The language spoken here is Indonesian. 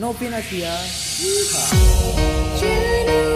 Novin Asia. Jangan